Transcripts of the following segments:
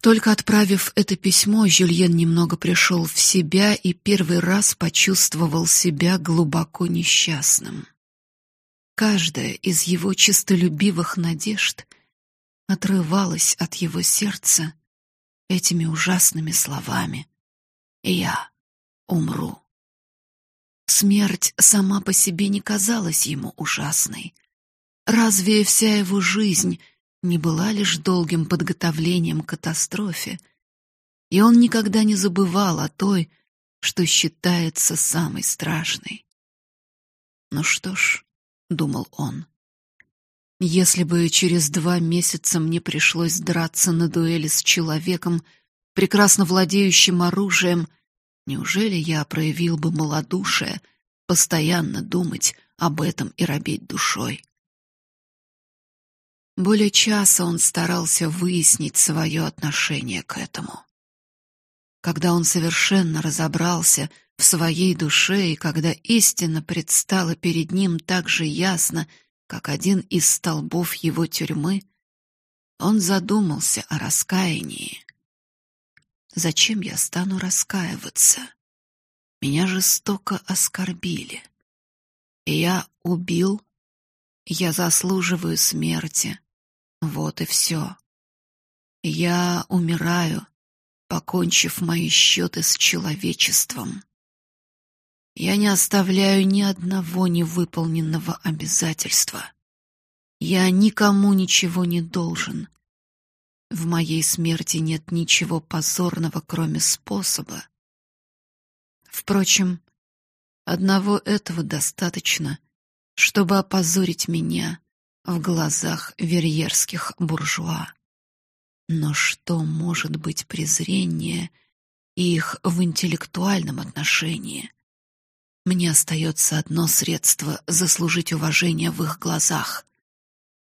Только отправив это письмо, Жюльен немного пришел в себя и первый раз почувствовал себя глубоко несчастным. Каждая из его честолюбивых надежд отрывалась от его сердца этими ужасными словами: "Я умру". Смерть сама по себе не казалась ему ужасной. Разве вся его жизнь не была лишь долгим подготовлением к катастрофе? И он никогда не забывал о той, что считается самой страшной. Ну что ж, думал он. Если бы через два месяца мне пришлось драться на дуэли с человеком, прекрасно владеющим оружием, неужели я проявил бы малодушие, постоянно думать об этом и робеть душой? Более часа он старался выяснить свое отношение к этому. Когда он совершенно разобрался в своей душе и когда истина предстала перед ним так же ясно, как один из столбов его тюрьмы, он задумался о раскаянии. Зачем я стану раскаиваться? Меня жестоко оскорбили. Я убил, я заслуживаю смерти. Вот и все. Я умираю, покончив мои счеты с человечеством. Я не оставляю ни одного невыполненного обязательства. Я никому ничего не должен. В моей смерти нет ничего позорного, кроме способа. Впрочем, одного этого достаточно, чтобы опозорить меня в глазах верьерских буржуа. Но что может быть презрение их в интеллектуальном отношении? Мне остается одно средство заслужить уважение в их глазах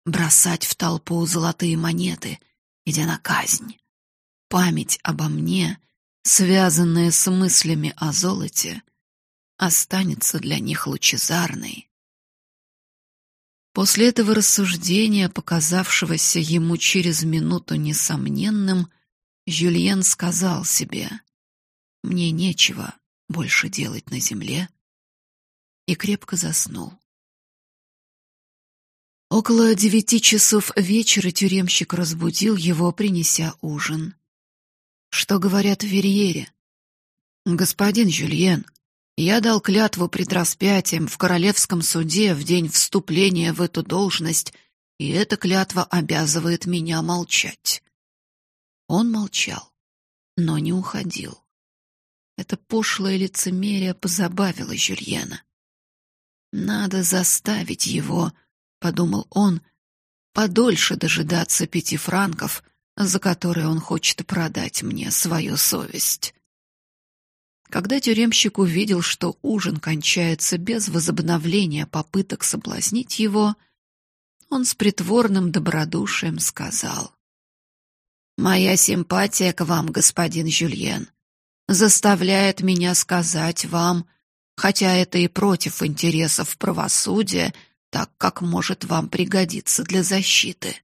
бросать в толпу золотые монеты, идя на казнь. Память обо мне, связанная с мыслями о золоте, останется для них лучезарной. После этого рассуждения, показавшегося ему через минуту несомненным, Жюльен сказал себе: "Мне нечего больше делать на земле", и крепко заснул. Около девяти часов вечера тюремщик разбудил его, принеся ужин. Что говорят в Верьере? Господин Жюльен, я дал клятву пред распятием в королевском суде в день вступления в эту должность, и эта клятва обязывает меня молчать. Он молчал, но не уходил. Это пошлое лицемерие позабавило Жюльена. Надо заставить его подумал он, подольше дожидаться пяти франков, за которые он хочет продать мне свою совесть. Когда тюремщик увидел, что ужин кончается без возобновления попыток соблазнить его, он с притворным добродушием сказал: "Моя симпатия к вам, господин Жюльен, заставляет меня сказать вам, хотя это и против интересов правосудия, так как может вам пригодиться для защиты.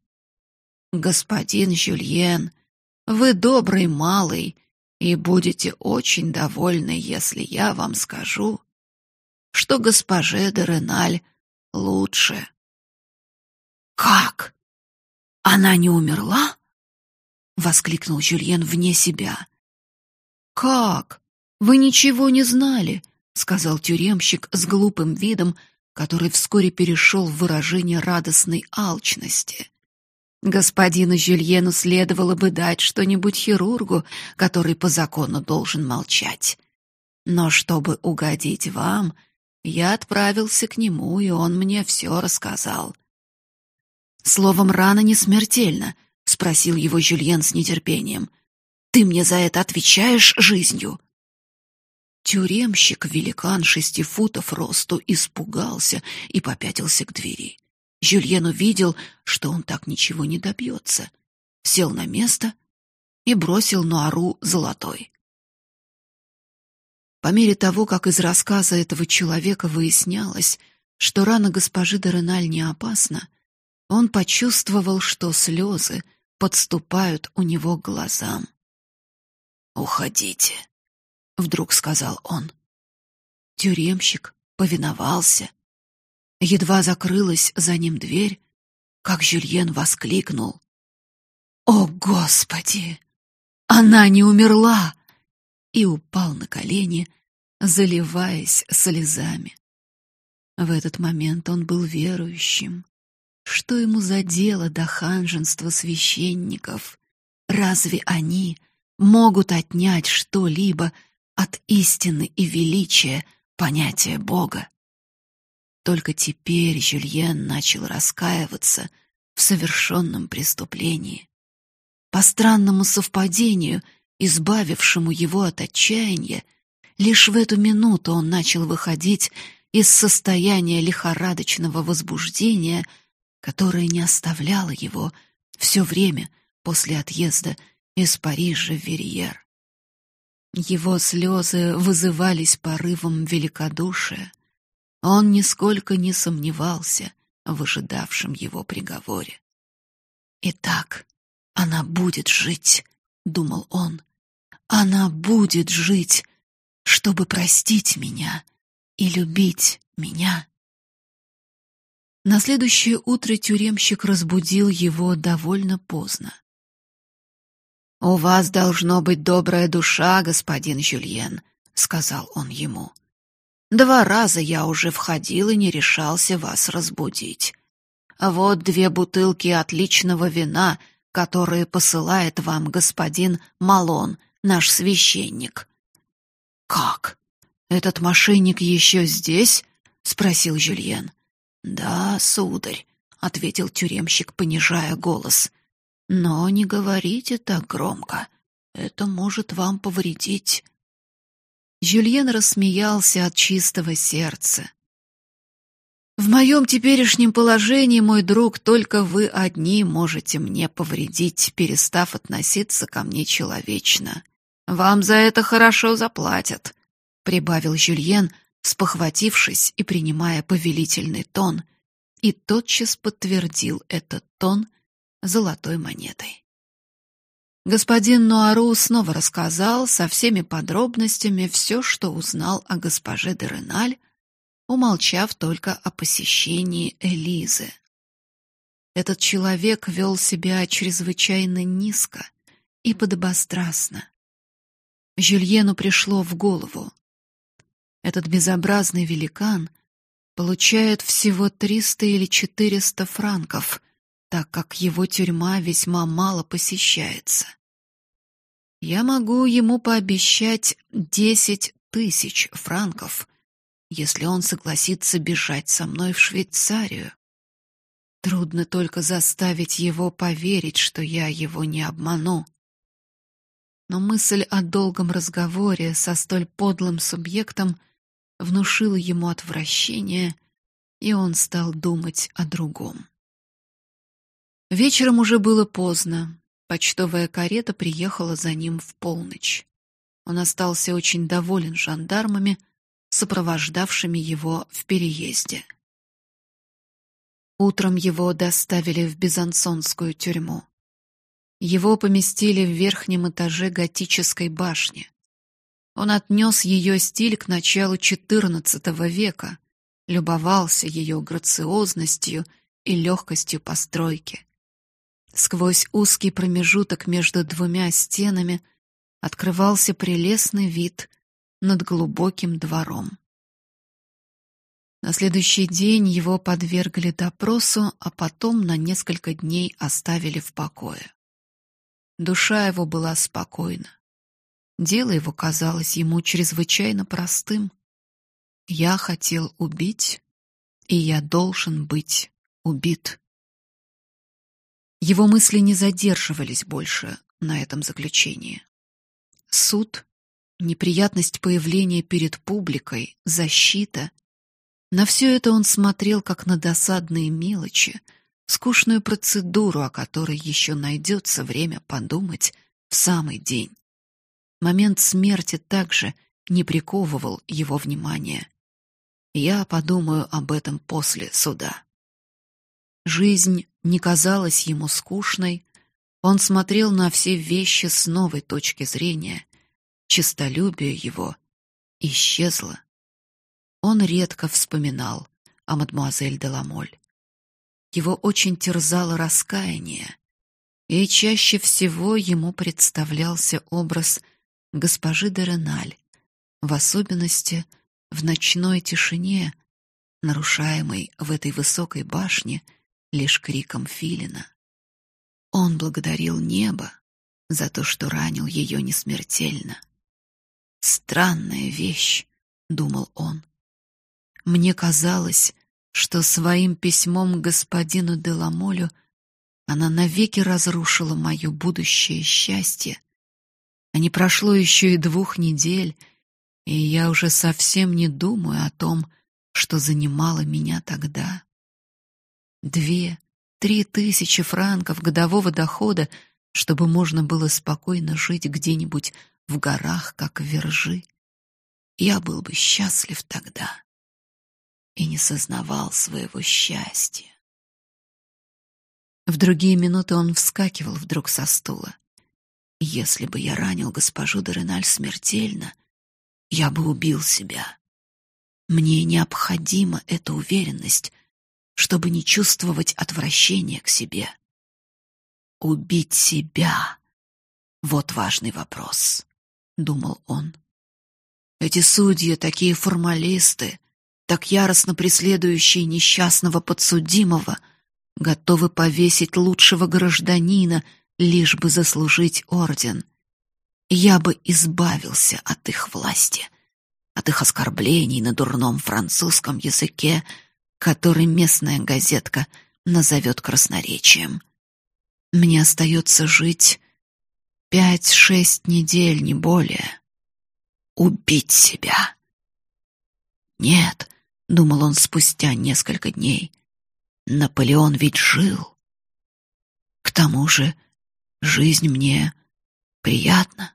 Господин Жюльен, вы добрый малый и будете очень довольны, если я вам скажу, что госпоже де Реналь лучше. Как? Она не умерла? воскликнул Жюльен вне себя. Как? Вы ничего не знали, сказал тюремщик с глупым видом, который вскоре перешел в выражение радостной алчности. Господину Жюльену следовало бы дать что-нибудь хирургу, который по закону должен молчать. Но чтобы угодить вам, я отправился к нему, и он мне все рассказал. Словом, рана не смертельна, спросил его Жюльен с нетерпением. Ты мне за это отвечаешь жизнью? Тюремщик, великан шести футов росту, испугался и попятился к двери. Жюльен увидел, что он так ничего не добьется. Сел на место и бросил Нуару золотой. По мере того, как из рассказа этого человека выяснялось, что рана госпожи де Реналь не опасна, он почувствовал, что слезы, подступают у него к глазам. «Уходите», — вдруг сказал он. Тюремщик повиновался. Едва закрылась за ним дверь, как Жюльен воскликнул. «О, Господи! Она не умерла!» и упал на колени, заливаясь слезами. В этот момент он был верующим. Что ему за дело до ханженства священников? Разве они могут отнять что-либо от истины и величия понятия Бога? Только теперь Жюльен начал раскаиваться в совершенном преступлении. По странному совпадению, избавившему его от отчаяния, лишь в эту минуту он начал выходить из состояния лихорадочного возбуждения, которое не оставляло его все время после отъезда из Парижа в Верьер. Его слезы вызывались порывом великодушия. Он нисколько не сомневался в ожидавшем его приговоре. Итак, она будет жить, думал он. Она будет жить, чтобы простить меня и любить меня. На следующее утро тюремщик разбудил его довольно поздно. У вас должно быть добрая душа, господин Жюльен, сказал он ему. Два раза я уже входил и не решался вас разбудить. Вот две бутылки отличного вина, которые посылает вам господин Малон, наш священник. Как? Этот мошенник еще здесь? спросил Жюльен. Да, сударь, ответил тюремщик, понижая голос. Но не говорите так громко. Это может вам повредить. Жюльен рассмеялся от чистого сердца. В моем теперешнем положении, мой друг, только вы одни можете мне повредить, перестав относиться ко мне человечно. Вам за это хорошо заплатят, прибавил Жюльен, спохватившись и принимая повелительный тон, и тотчас подтвердил этот тон золотой монетой. Господин Нуару снова рассказал со всеми подробностями все, что узнал о госпоже де Реналь, умолчав только о посещении Элизы. Этот человек вел себя чрезвычайно низко и подобострастно. Жюльену пришло в голову. Этот безобразный великан получает всего триста или четыреста франков — так как его тюрьма весьма мало посещается. Я могу ему пообещать десять тысяч франков, если он согласится бежать со мной в Швейцарию. Трудно только заставить его поверить, что я его не обману. Но мысль о долгом разговоре со столь подлым субъектом внушила ему отвращение, и он стал думать о другом. Вечером уже было поздно. Почтовая карета приехала за ним в полночь. Он остался очень доволен жандармами, сопровождавшими его в переезде. Утром его доставили в Бизансонскую тюрьму. Его поместили в верхнем этаже готической башни. Он отнес ее стиль к началу XIV века, любовался ее грациозностью и легкостью постройки. Сквозь узкий промежуток между двумя стенами открывался прелестный вид над глубоким двором. На следующий день его подвергли допросу, а потом на несколько дней оставили в покое. Душа его была спокойна. Дело его казалось ему чрезвычайно простым. Я хотел убить, и я должен быть убит. Его мысли не задерживались больше на этом заключении. Суд, неприятность появления перед публикой, защита — на все это он смотрел как на досадные мелочи, скучную процедуру, о которой еще найдется время подумать в самый день. Момент смерти также не приковывал его внимания. Я подумаю об этом после суда. Жизнь не казалась ему скучной, Он смотрел на все вещи с новой точки зрения. Честолюбие его исчезло. Он редко вспоминал о мадемуазель де Ламоль. Его очень терзало раскаяние, и чаще всего ему представлялся образ госпожи де Реналь, в особенности в ночной тишине, нарушаемой в этой высокой башне лишь криком филина. Он благодарил небо за то, что ранил ее несмертельно. Странная вещь, думал он. Мне казалось, что своим письмом господину Деламолю она навеки разрушила мое будущее счастье. А не прошло еще и двух недель, и я уже совсем не думаю о том, что занимало меня тогда. Две, три тысячи франков годового дохода, чтобы можно было спокойно жить где-нибудь в горах, как в Вержи. Я был бы счастлив тогда и не сознавал своего счастья. В другие минуты он вскакивал вдруг со стула. Если бы я ранил госпожу Дореналь смертельно, я бы убил себя. Мне необходима эта уверенность, чтобы не чувствовать отвращения к себе. Убить себя — вот важный вопрос, — думал он. Эти судьи такие формалисты, так яростно преследующие несчастного подсудимого, готовы повесить лучшего гражданина, лишь бы заслужить орден. Я бы избавился от их власти, от их оскорблений на дурном французском языке, который местная газетка назовет красноречием. Мне остается жить пять-шесть недель, не более. Убить себя. Нет, думал он спустя несколько дней. Наполеон ведь жил. К тому же жизнь мне приятна.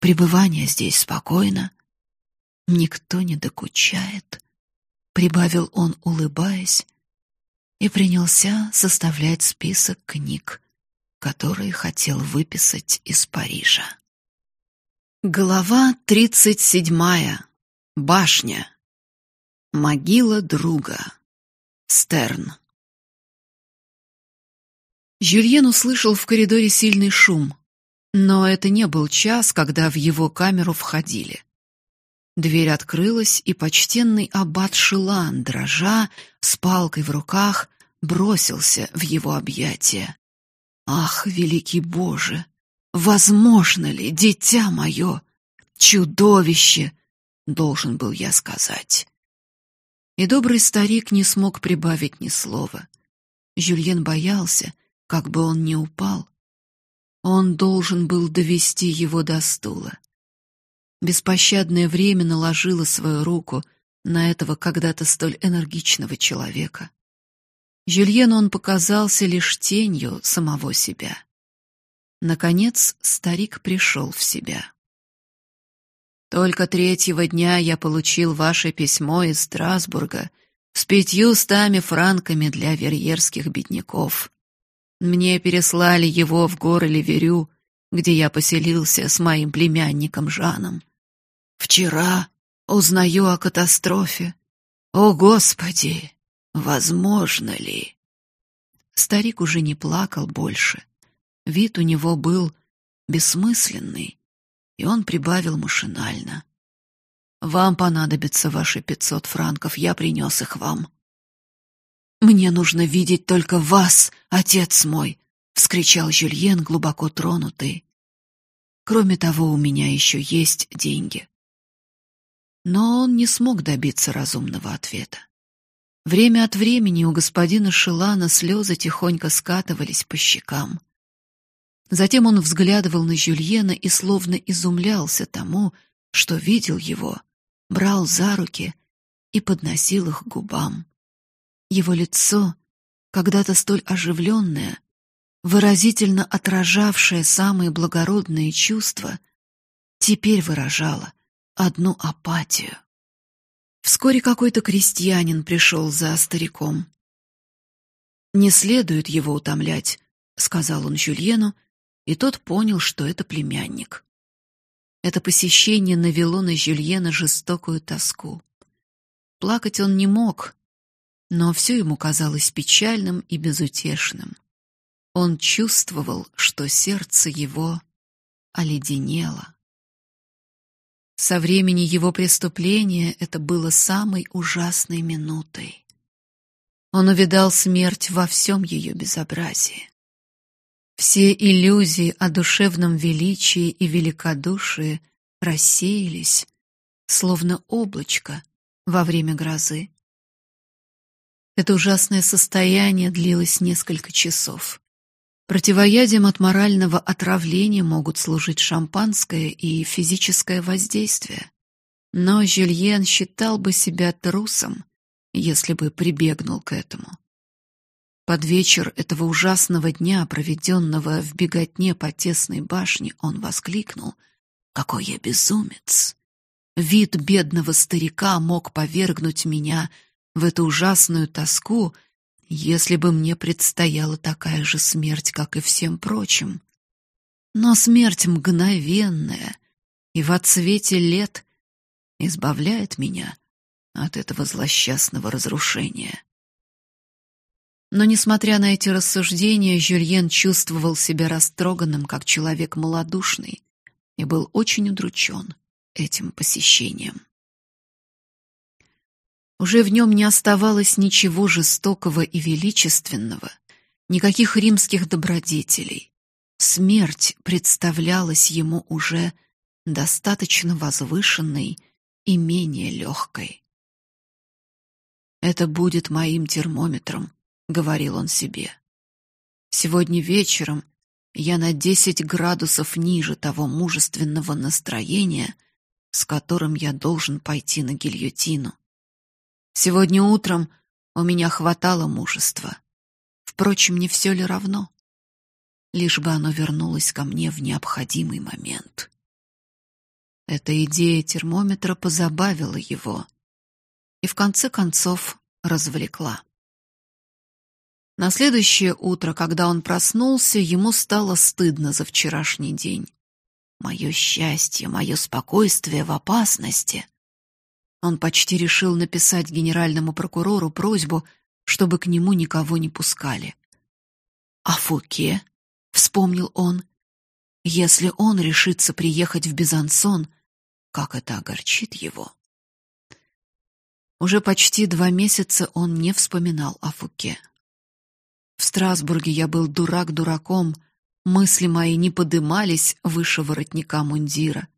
Пребывание здесь спокойно, никто не докучает, прибавил он, улыбаясь, и принялся составлять список книг, которые хотел выписать из Парижа. Глава тридцать седьмая. Башня. Могила друга. Стерн. Жюльен услышал в коридоре сильный шум, но это не был час, когда в его камеру входили. Дверь открылась, и почтенный аббат Шилан, дрожа, с палкой в руках, бросился в его объятия. Ах, великий Боже, возможно ли, дитя мое, чудовище, должен был я сказать. И добрый старик не смог прибавить ни слова. Жюльен боялся, как бы он не упал. Он должен был довести его до стула. Беспощадное время наложило свою руку на этого когда-то столь энергичного человека. Жюльену он показался лишь тенью самого себя. Наконец старик пришел в себя. Только третьего дня я получил ваше письмо из Страсбурга с пятью стами франками для верьерских бедняков. Мне переслали его в горы Ливерю, где я поселился с моим племянником Жаном. Вчера узнаю о катастрофе. О, Господи, возможно ли? Старик уже не плакал больше. Вид у него был бессмысленный и он прибавил машинально. «Вам понадобится ваши пятьсот франков, я принес их вам». «Мне нужно видеть только вас, отец мой!» — вскричал Жюльен, глубоко тронутый. «Кроме того, у меня еще есть деньги». Но он не смог добиться разумного ответа. Время от времени у господина Шилана слезы тихонько скатывались по щекам. Затем он взглядывал на Жюльена и словно изумлялся тому, что видел его, брал за руки и подносил их к губам. Его лицо, когда-то столь оживленное, выразительно отражавшее самые благородные чувства, теперь выражало одну апатию. Вскоре какой-то крестьянин пришел за стариком. Не следует его утомлять, сказал он Жюльену, и тот понял, что это племянник. Это посещение навело на Жюльена жестокую тоску. Плакать он не мог, но все ему казалось печальным и безутешным. Он чувствовал, что сердце его оледенело. Со времени его преступления это было самой ужасной минутой. Он увидал смерть во всем ее безобразии. Все иллюзии о душевном величии и великодушии рассеялись, словно облачко во время грозы. Это ужасное состояние длилось несколько часов. Противоядием от морального отравления могут служить шампанское и физическое воздействие. Но Жюльен считал бы себя трусом, если бы прибегнул к этому. Под вечер этого ужасного дня, проведенного в беготне по тесной башне, он воскликнул: "Какой я безумец! Вид бедного старика мог повергнуть меня в эту ужасную тоску, если бы мне предстояла такая же смерть, как и всем прочим. Но смерть мгновенная и в отсвете лет избавляет меня от этого злосчастного разрушения. Но несмотря на эти рассуждения, Жюльен чувствовал себя растроганным, как человек малодушный, и был очень удручен этим посещением. Уже в нем не оставалось ничего жестокого и величественного, никаких римских добродетелей. Смерть представлялась ему уже достаточно возвышенной и менее легкой. Это будет моим термометром, говорил он себе. Сегодня вечером я на десять градусов ниже того мужественного настроения, с которым я должен пойти на гильотину. Сегодня утром у меня хватало мужества. Впрочем, не все ли равно? Лишь бы оно вернулось ко мне в необходимый момент. Эта идея термометра позабавила его и в конце концов развлекла. На следующее утро, когда он проснулся, ему стало стыдно за вчерашний день. Мое счастье, мое спокойствие в опасности. Он почти решил написать генеральному прокурору просьбу, чтобы к нему никого не пускали. А Фуке, вспомнил он, если он решится приехать в Безансон, как это огорчит его. Уже почти два месяца он не вспоминал о Фуке. В Страсбурге я был дурак дураком, мысли мои не подымались выше воротника мундира.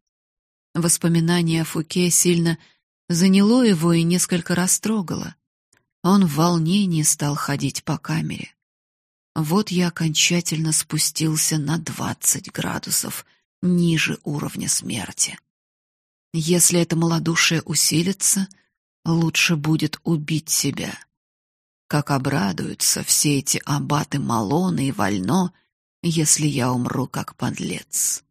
Воспоминание о Фуке сильно заняло его и несколько растрогало. Он в волнении стал ходить по камере. Вот я окончательно спустился на двадцать градусов ниже уровня смерти. Если это малодушие усилится, лучше будет убить себя. Как обрадуются все эти аббаты Малоны и Вально, если я умру как подлец.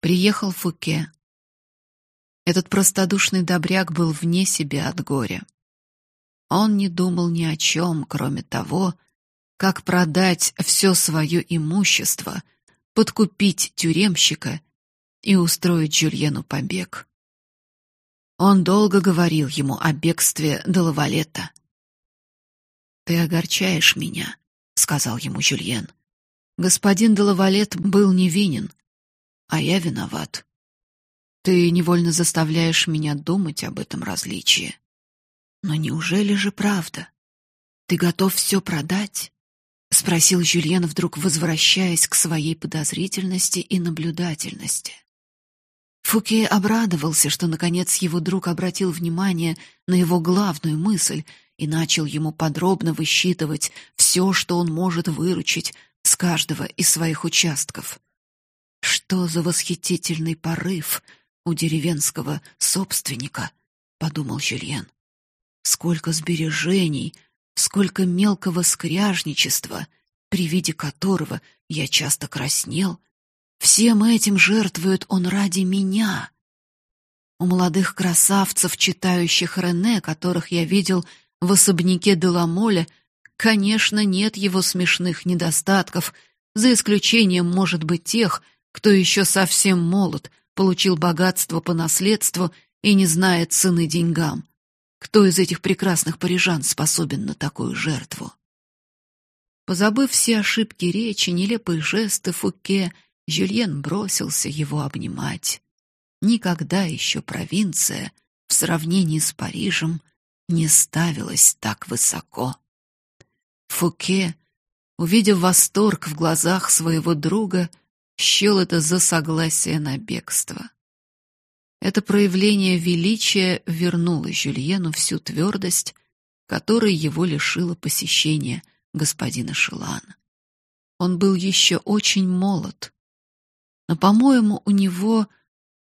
Приехал Фуке, этот простодушный добряк был вне себя от горя. Он не думал ни о чем, кроме того, как продать все свое имущество, подкупить тюремщика и устроить Жюльену побег. Он долго говорил ему о бегстве Делавалета. «Ты огорчаешь меня», — сказал ему Жюльен. «Господин Делавалет был невинен, а я виноват. Ты невольно заставляешь меня думать об этом различии. Но неужели же правда? Ты готов все продать? спросил Жюльен вдруг, возвращаясь к своей подозрительности и наблюдательности. Фуке обрадовался, что наконец его друг обратил внимание на его главную мысль и начал ему подробно высчитывать все, что он может выручить с каждого из своих участков. Что за восхитительный порыв у деревенского собственника, подумал Жюльен. Сколько сбережений, сколько мелкого скряжничества, при виде которого я часто краснел. Всем этим жертвует он ради меня. У молодых красавцев, читающих Рене, которых я видел в особняке Деламоле, конечно, нет его смешных недостатков, за исключением, может быть, тех, кто еще совсем молод, получил богатство по наследству и не знает цены деньгам. Кто из этих прекрасных парижан способен на такую жертву? Позабыв все ошибки речи, нелепые жесты Фуке, Жюльен бросился его обнимать. Никогда еще провинция в сравнении с Парижем не ставилась так высоко. Фуке, увидев восторг в глазах своего друга, счел это за согласие на бегство. Это проявление величия вернуло Жюльену всю твердость, которой его лишило посещение господина Шилана. Он был еще очень молод, но, по-моему, у него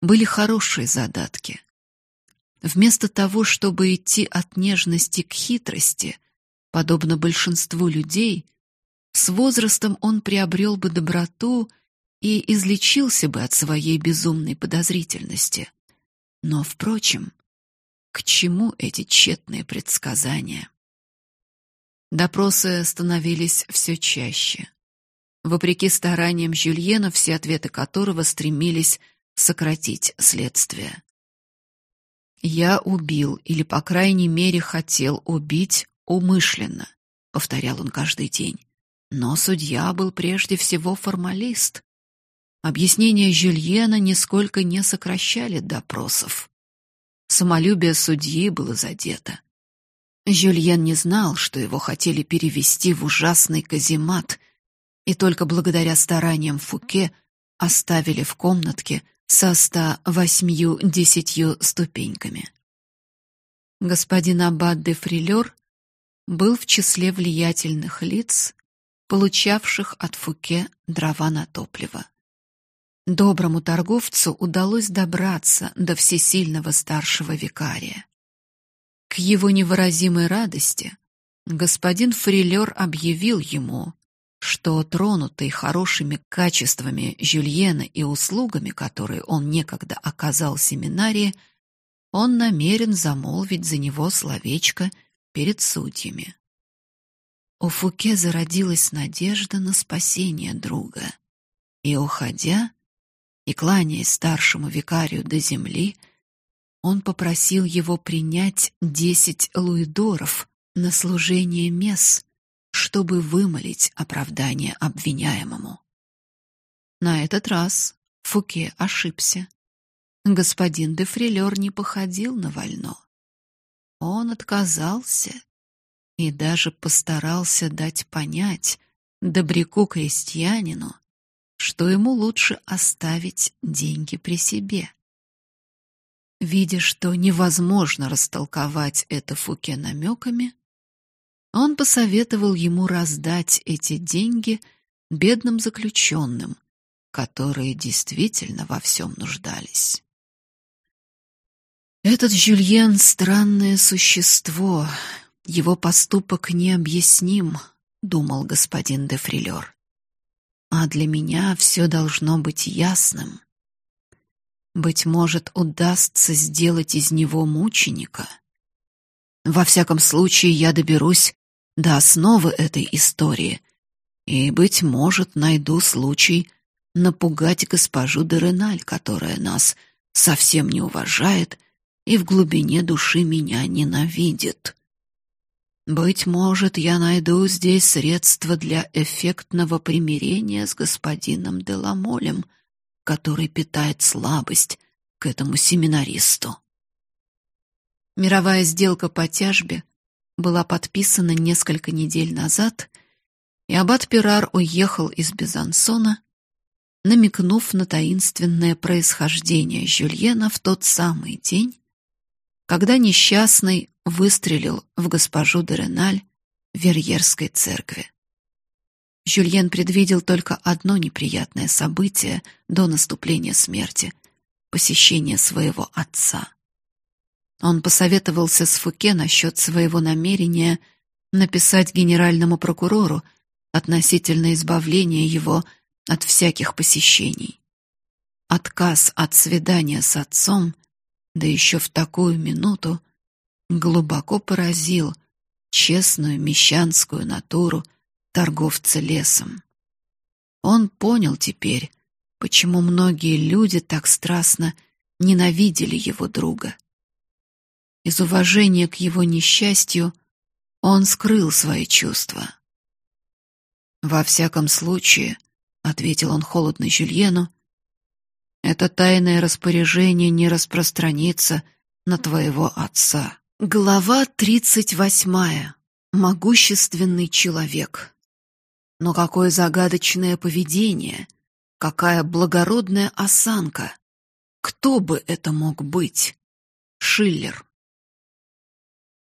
были хорошие задатки. Вместо того, чтобы идти от нежности к хитрости, подобно большинству людей, с возрастом он приобрел бы доброту и излечился бы от своей безумной подозрительности. Но, впрочем, к чему эти тщетные предсказания? Допросы становились все чаще. Вопреки стараниям Жюльена, все ответы которого стремились сократить следствие. Я убил или, по крайней мере, хотел убить умышленно, повторял он каждый день. Но судья был прежде всего формалист. Объяснения Жюльена нисколько не сокращали допросов. Самолюбие судьи было задето. Жюльен не знал, что его хотели перевести в ужасный каземат, и только благодаря стараниям Фуке оставили в комнатке со ста восьмью десятью ступеньками. Господин Аббат де Фрилер был в числе влиятельных лиц, получавших от Фуке дрова на топливо. Доброму торговцу удалось добраться до всесильного старшего викария. К его невыразимой радости господин Фрилер объявил ему, что тронутый хорошими качествами Жюльена и услугами, которые он некогда оказал семинарии, он намерен замолвить за него словечко перед судьями. У Фуке зародилась надежда на спасение друга, и уходя и кланяясь старшему викарию до земли, он попросил его принять десять луидоров на служение мес чтобы вымолить оправдание обвиняемому. На этот раз Фуке ошибся. Господин де Фрилер не походил на вольно. Он отказался и даже постарался дать понять добряку-крестьянину, что ему лучше оставить деньги при себе. Видя, что невозможно растолковать это Фуке намеками, он посоветовал ему раздать эти деньги бедным заключенным, которые действительно во всем нуждались. Этот Жюльен странное существо, его поступок необъясним, думал господин де Фрилер. А для меня все должно быть ясным. Быть может, удастся сделать из него мученика. Во всяком случае, я доберусь до основы этой истории и, быть может, найду случай напугать госпожу Дереналь, которая нас совсем не уважает и в глубине души меня ненавидит. Быть может, я найду здесь средства для эффектного примирения с господином Деламолем, который питает слабость к этому семинаристу. Мировая сделка по тяжбе была подписана несколько недель назад, и аббат Пирар уехал из Безансона, намекнув на таинственное происхождение Жюльена в тот самый день, когда несчастный выстрелил в госпожу де Реналь в Верьерской церкви. Жюльен предвидел только одно неприятное событие до наступления смерти — посещение своего отца. Он посоветовался с Фуке насчет своего намерения написать генеральному прокурору относительно избавления его от всяких посещений. Отказ от свидания с отцом, да еще в такую минуту, глубоко поразил честную мещанскую натуру торговца лесом. Он понял теперь, почему многие люди так страстно ненавидели его друга. Из уважения к его несчастью он скрыл свои чувства. Во всяком случае, ответил он холодно Жюльену, это тайное распоряжение не распространится на твоего отца. Глава тридцать восьмая. Могущественный человек. Но какое загадочное поведение, какая благородная осанка. Кто бы это мог быть? Шиллер.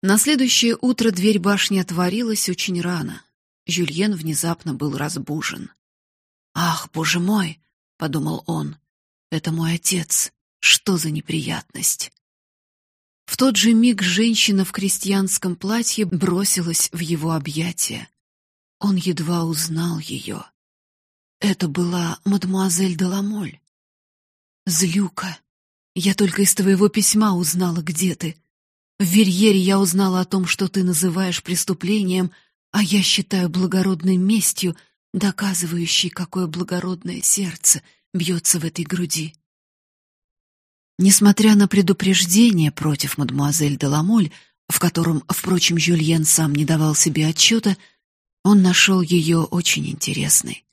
На следующее утро дверь башни отворилась очень рано. Жюльен внезапно был разбужен. Ах, боже мой, подумал он. Это мой отец. Что за неприятность? В тот же миг женщина в крестьянском платье бросилась в его объятия. Он едва узнал ее. Это была мадемуазель Деламоль. Злюка, я только из твоего письма узнала, где ты. В Верьере я узнала о том, что ты называешь преступлением, а я считаю благородной местью, доказывающей, какое благородное сердце бьется в этой груди. Несмотря на предупреждение против мадемуазель Деламоль, в котором, впрочем, Жюльен сам не давал себе отчета, он нашел ее очень интересной.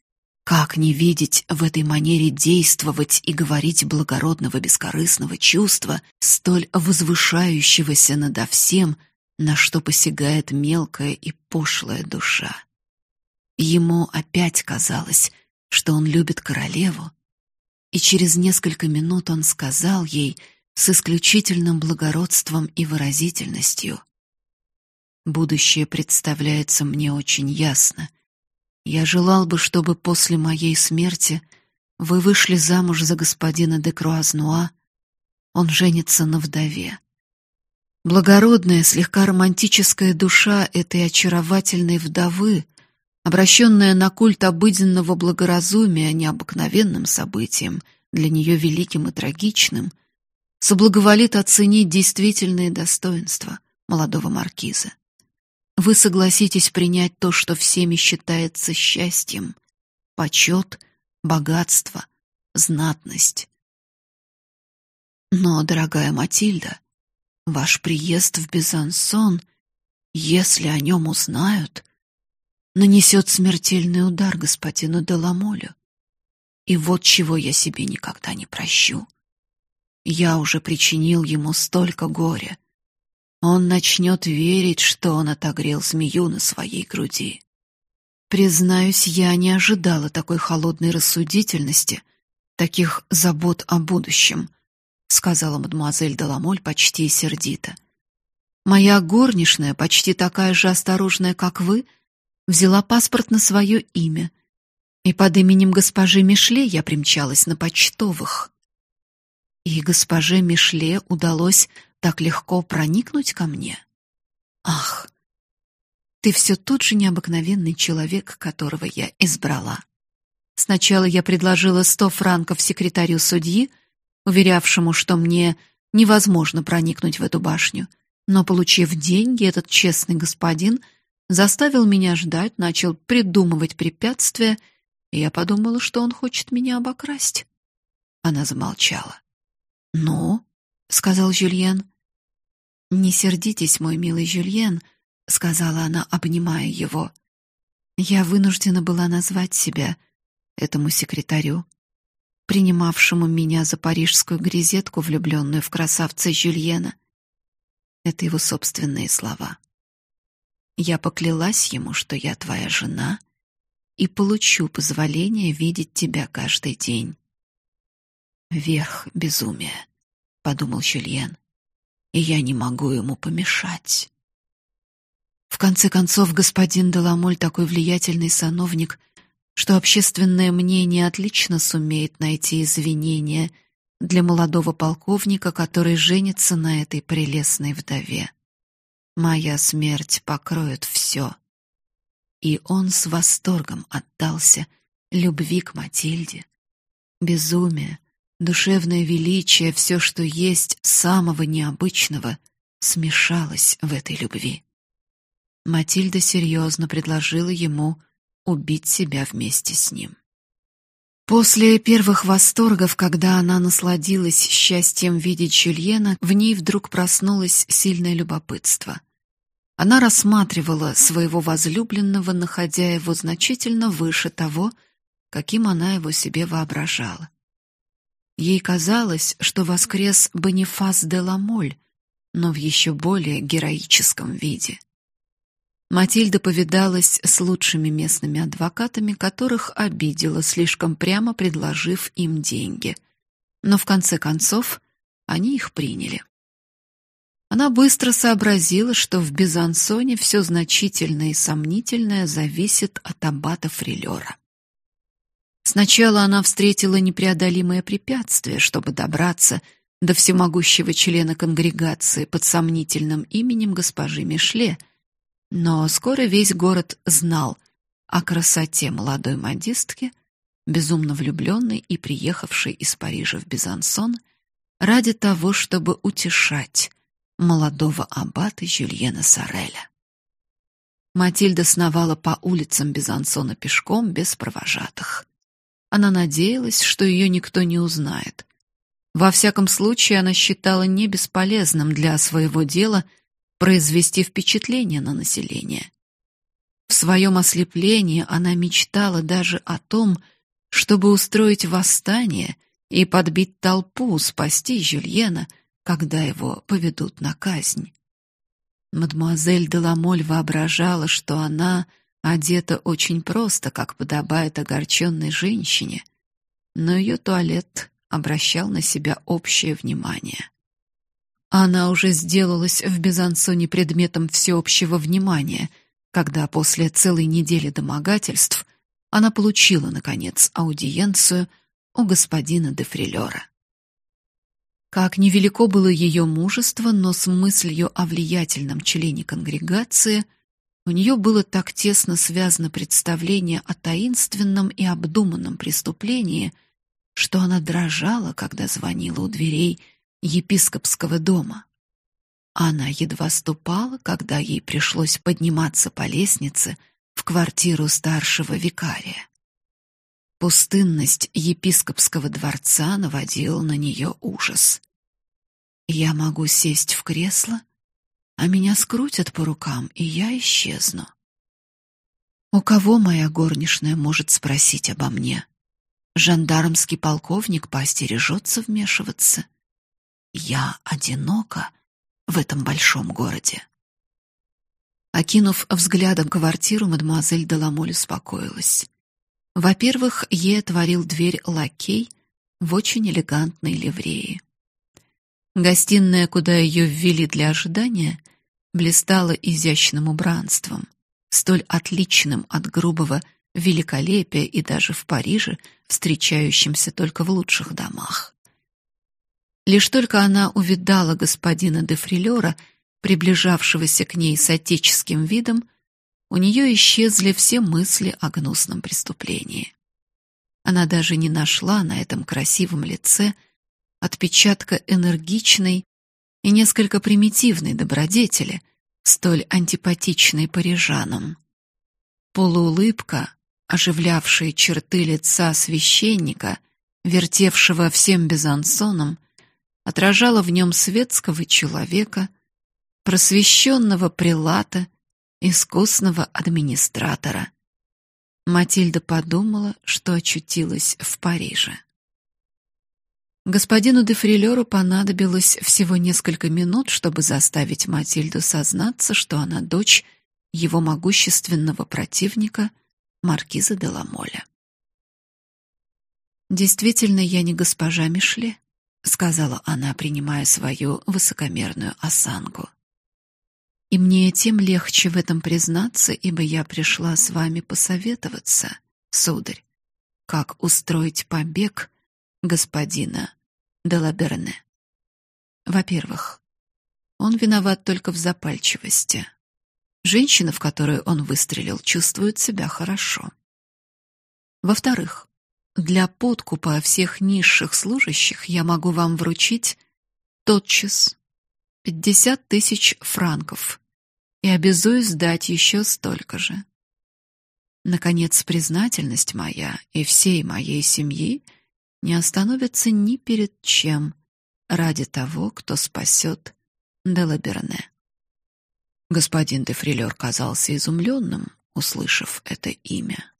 Как не видеть в этой манере действовать и говорить благородного бескорыстного чувства, столь возвышающегося надо всем, на что посягает мелкая и пошлая душа? Ему опять казалось, что он любит королеву, и через несколько минут он сказал ей с исключительным благородством и выразительностью: "Будущее представляется мне очень ясно. Я желал бы, чтобы после моей смерти вы вышли замуж за господина де Круазнуа. Он женится на вдове. Благородная, слегка романтическая душа этой очаровательной вдовы, обращенная на культ обыденного благоразумия необыкновенным событием, для нее великим и трагичным, соблаговолит оценить действительные достоинства молодого маркиза. Вы согласитесь принять то, что всеми считается счастьем: почет, богатство, знатность. Но, дорогая Матильда, ваш приезд в Безансон, если о нем узнают, нанесет смертельный удар господину Деламолю. И вот чего я себе никогда не прощу. Я уже причинил ему столько горя, он начнет верить, что он отогрел змею на своей груди. Признаюсь, я не ожидала такой холодной рассудительности, таких забот о будущем, сказала мадемуазель Деламоль почти сердито. Моя горничная, почти такая же осторожная, как вы, взяла паспорт на свое имя, и под именем госпожи Мишле я примчалась на почтовых. И госпоже Мишле удалось так легко проникнуть ко мне? Ах, ты все тот же необыкновенный человек, которого я избрала. Сначала я предложила сто франков секретарю судьи, уверявшему, что мне невозможно проникнуть в эту башню, но получив деньги, этот честный господин заставил меня ждать, начал придумывать препятствия, и я подумала, что он хочет меня обокрасть. Она замолчала. "Ну?" сказал Жюльен. Не сердитесь, мой милый Жюльен, сказала она, обнимая его. Я вынуждена была назвать себя этому секретарю, принимавшему меня за парижскую грезетку, влюбленную в красавца Жюльена. Это его собственные слова. Я поклялась ему, что я твоя жена и получу позволение видеть тебя каждый день. Верх безумия, подумал Жюльен и я не могу ему помешать. В конце концов, господин Деламоль такой влиятельный сановник, что общественное мнение отлично сумеет найти извинения для молодого полковника, который женится на этой прелестной вдове. Моя смерть покроет все. И он с восторгом отдался любви к Матильде. Безумие, Душевное величие, все, что есть самого необычного, смешалось в этой любви. Матильда серьезно предложила ему убить себя вместе с ним. После первых восторгов, когда она насладилась счастьем видеть Жюльена, в ней вдруг проснулось сильное любопытство. Она рассматривала своего возлюбленного, находя его значительно выше того, каким она его себе воображала. Ей казалось, что воскрес Бонифас де Ламоль, но в еще более героическом виде. Матильда повидалась с лучшими местными адвокатами, которых обидела, слишком прямо предложив им деньги. Но в конце концов они их приняли. Она быстро сообразила, что в Безансоне все значительное и сомнительное зависит от аббата Фрилера. Сначала она встретила непреодолимое препятствие, чтобы добраться до всемогущего члена конгрегации под сомнительным именем госпожи Мишле, но скоро весь город знал о красоте молодой модистки, безумно влюбленной и приехавшей из Парижа в Безансон ради того, чтобы утешать молодого аббата Жюльена Сареля. Матильда сновала по улицам Безансона пешком без провожатых. Она надеялась, что ее никто не узнает. Во всяком случае, она считала не бесполезным для своего дела произвести впечатление на население. В своем ослеплении она мечтала даже о том, чтобы устроить восстание и подбить толпу, спасти Жюльена, когда его поведут на казнь. Мадемуазель де Ламоль воображала, что она одета очень просто, как подобает огорченной женщине, но ее туалет обращал на себя общее внимание. Она уже сделалась в Безансоне предметом всеобщего внимания, когда после целой недели домогательств она получила наконец аудиенцию у господина де Фрилера. Как невелико было ее мужество, но с мыслью о влиятельном члене конгрегации у нее было так тесно связано представление о таинственном и обдуманном преступлении, что она дрожала, когда звонила у дверей епископского дома. Она едва ступала, когда ей пришлось подниматься по лестнице в квартиру старшего викария. Пустынность епископского дворца наводила на нее ужас. Я могу сесть в кресло, а меня скрутят по рукам, и я исчезну. У кого моя горничная может спросить обо мне? Жандармский полковник поостережется вмешиваться. Я одинока в этом большом городе. Окинув взглядом квартиру, мадемуазель Деламоль успокоилась. Во-первых, ей отворил дверь лакей в очень элегантной ливрее. Гостиная, куда ее ввели для ожидания, блистала изящным убранством, столь отличным от грубого великолепия и даже в Париже, встречающимся только в лучших домах. Лишь только она увидала господина де Фрилера, приближавшегося к ней с отеческим видом, у нее исчезли все мысли о гнусном преступлении. Она даже не нашла на этом красивом лице отпечатка энергичной и несколько примитивной добродетели, столь антипатичной парижанам. Полуулыбка, оживлявшая черты лица священника, вертевшего всем безансоном, отражала в нем светского человека, просвещенного прилата, искусного администратора. Матильда подумала, что очутилась в Париже. Господину де Фрилеру понадобилось всего несколько минут, чтобы заставить Матильду сознаться, что она дочь его могущественного противника, маркиза де Ламоля. Действительно, я не госпожа Мишле, сказала она, принимая свою высокомерную осанку. И мне тем легче в этом признаться, ибо я пришла с вами посоветоваться, сударь, как устроить побег господина Делаберне. Во-первых, он виноват только в запальчивости. Женщина, в которую он выстрелил, чувствует себя хорошо. Во-вторых, для подкупа всех низших служащих я могу вам вручить тотчас пятьдесят тысяч франков, и обязуюсь дать еще столько же. Наконец, признательность моя и всей моей семьи не остановятся ни перед чем ради того, кто спасет Делаберне. Господин де Фрилер казался изумленным, услышав это имя.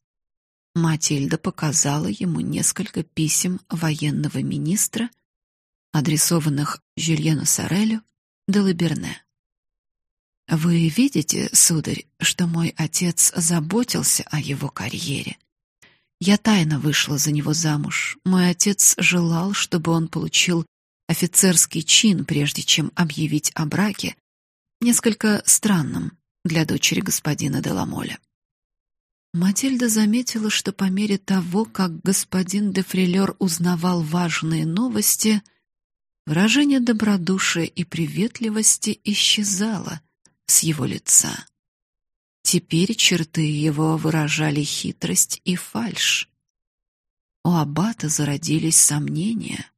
Матильда показала ему несколько писем военного министра, адресованных Жюльену Сорелю де Лаберне. Вы видите, сударь, что мой отец заботился о его карьере. Я тайно вышла за него замуж. Мой отец желал, чтобы он получил офицерский чин, прежде чем объявить о браке, несколько странным для дочери господина Деламоля. Матильда заметила, что по мере того, как господин де Фрилер узнавал важные новости, выражение добродушия и приветливости исчезало с его лица. Теперь черты его выражали хитрость и фальшь. У аббата зародились сомнения.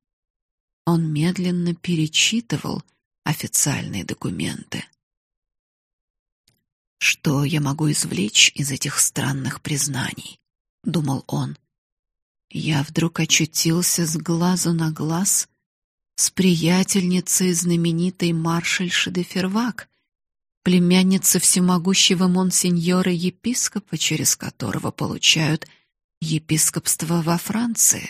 Он медленно перечитывал официальные документы. Что я могу извлечь из этих странных признаний, думал он. Я вдруг очутился с глазу на глаз с приятельницей знаменитой маршальши де Фервак, племянницы всемогущего монсеньора епископа, через которого получают епископство во Франции.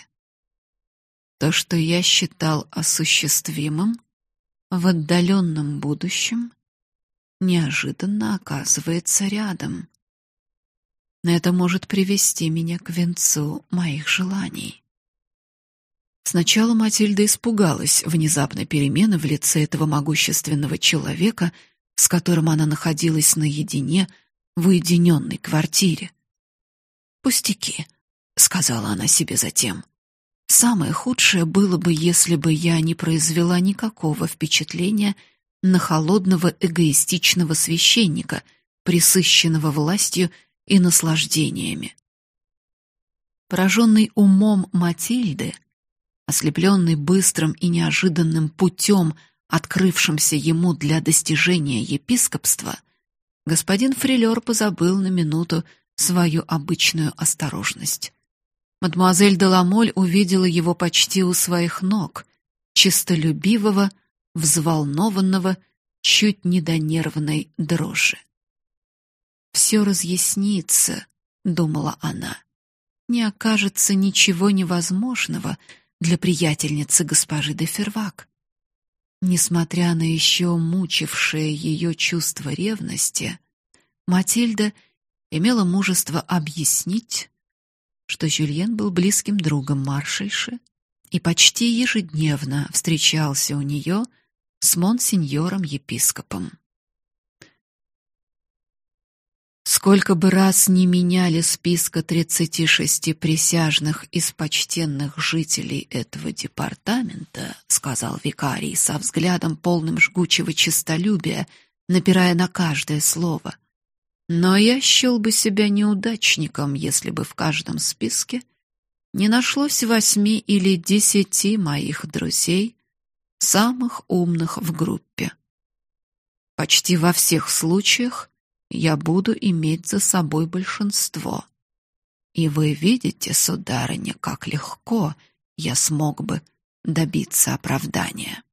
То, что я считал осуществимым в отдаленном будущем, неожиданно оказывается рядом. Это может привести меня к венцу моих желаний. Сначала Матильда испугалась внезапной перемены в лице этого могущественного человека, с которым она находилась наедине в уединенной квартире. «Пустяки», — сказала она себе затем. «Самое худшее было бы, если бы я не произвела никакого впечатления на холодного эгоистичного священника, присыщенного властью и наслаждениями. Пораженный умом Матильды, ослепленный быстрым и неожиданным путем, открывшимся ему для достижения епископства, господин Фрилер позабыл на минуту свою обычную осторожность. Мадемуазель де Ламоль увидела его почти у своих ног, чистолюбивого, взволнованного, чуть не до нервной дрожи. Все разъяснится, думала она. Не окажется ничего невозможного для приятельницы госпожи де Фервак. Несмотря на еще мучившее ее чувство ревности, Матильда имела мужество объяснить, что Жюльен был близким другом маршальши и почти ежедневно встречался у нее с монсеньором-епископом. Сколько бы раз ни меняли списка 36 присяжных из почтенных жителей этого департамента, сказал викарий со взглядом полным жгучего честолюбия, напирая на каждое слово. Но я счел бы себя неудачником, если бы в каждом списке не нашлось восьми или десяти моих друзей, самых умных в группе. Почти во всех случаях я буду иметь за собой большинство. И вы видите, сударыня, как легко я смог бы добиться оправдания.